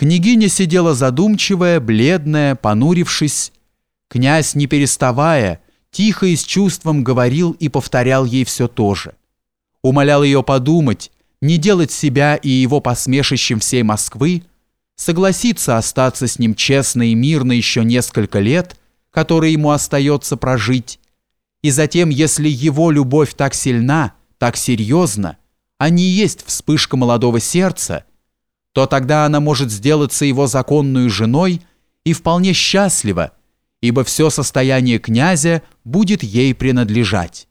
Княгиня сидела задумчивая, бледная, понурившись. Князь, не переставая, тихо и с чувством говорил и повторял ей все то же. Умолял ее подумать, не делать себя и его посмешищем всей Москвы, согласиться остаться с ним честно и мирно еще несколько лет, которые ему остается прожить, и затем, если его любовь так сильна, так серьезна, а не есть вспышка молодого сердца – то тогда она может сделаться его законную женой и вполне счастлива, ибо все состояние князя будет ей принадлежать.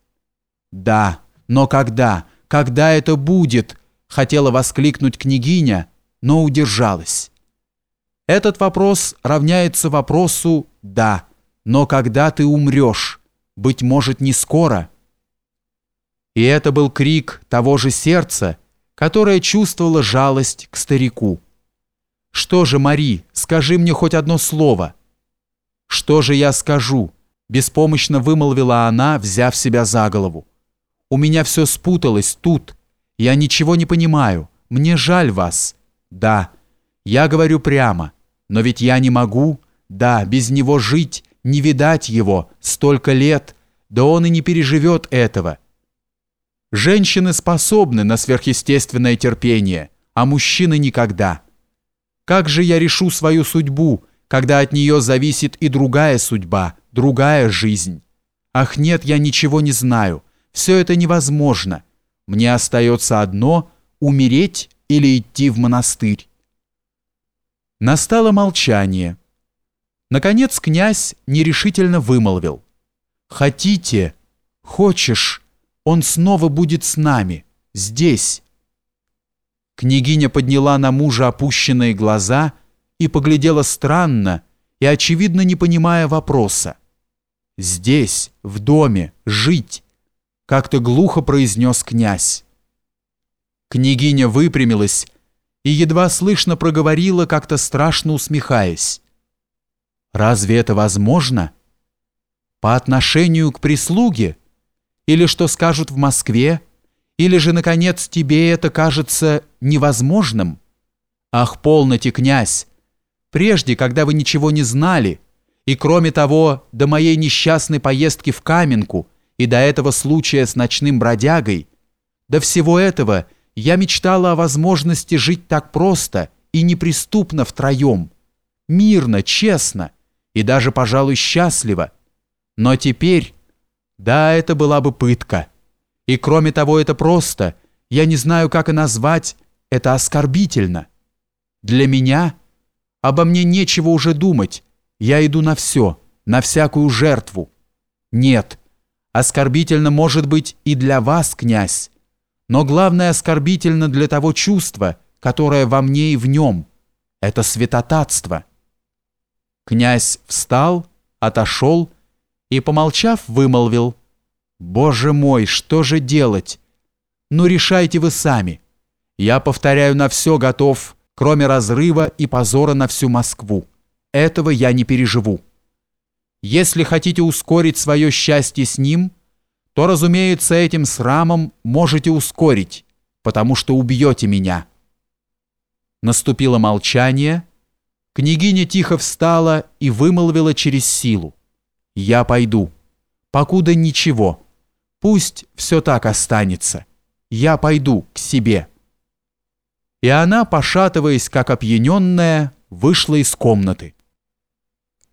«Да, но когда? Когда это будет?» – хотела воскликнуть княгиня, но удержалась. Этот вопрос равняется вопросу «да, но когда ты умрешь? Быть может, не скоро?» И это был крик того же сердца, которая чувствовала жалость к старику. «Что же, Мари, скажи мне хоть одно слово». «Что же я скажу?» – беспомощно вымолвила она, взяв себя за голову. «У меня все спуталось тут. Я ничего не понимаю. Мне жаль вас. Да, я говорю прямо. Но ведь я не могу, да, без него жить, не видать его столько лет, да он и не переживет этого». Женщины способны на сверхъестественное терпение, а мужчины никогда. Как же я решу свою судьбу, когда от нее зависит и другая судьба, другая жизнь? Ах нет, я ничего не знаю. Все это невозможно. Мне остается одно – умереть или идти в монастырь. Настало молчание. Наконец князь нерешительно вымолвил. «Хотите? Хочешь?» Он снова будет с нами, здесь. Княгиня подняла на мужа опущенные глаза и поглядела странно и, очевидно, не понимая вопроса. «Здесь, в доме, жить», — как-то глухо произнес князь. Княгиня выпрямилась и едва слышно проговорила, как-то страшно усмехаясь. «Разве это возможно?» «По отношению к прислуге?» Или что скажут в Москве? Или же, наконец, тебе это кажется невозможным? Ах, полноте, князь! Прежде, когда вы ничего не знали, и кроме того, до моей несчастной поездки в Каменку и до этого случая с ночным бродягой, до всего этого я мечтала о возможности жить так просто и неприступно втроем, мирно, честно и даже, пожалуй, счастливо. Но теперь да, это была бы пытка. И кроме того, это просто, я не знаю, как и назвать, это оскорбительно. Для меня обо мне нечего уже думать. Я иду на все, на всякую жертву. Нет, оскорбительно может быть и для вас, князь. Но главное оскорбительно для того чувства, которое во мне и в нем. Это святотатство. Князь встал, отошел и, помолчав, вымолвил. «Боже мой, что же делать? Ну, решайте вы сами. Я, повторяю, на все готов, кроме разрыва и позора на всю Москву. Этого я не переживу. Если хотите ускорить свое счастье с ним, то, разумеется, этим срамом можете ускорить, потому что убьете меня». Наступило молчание. Княгиня тихо встала и вымолвила через силу. Я пойду. Покуда ничего. Пусть все так останется. Я пойду к себе. И она, пошатываясь, как опьяненная, вышла из комнаты.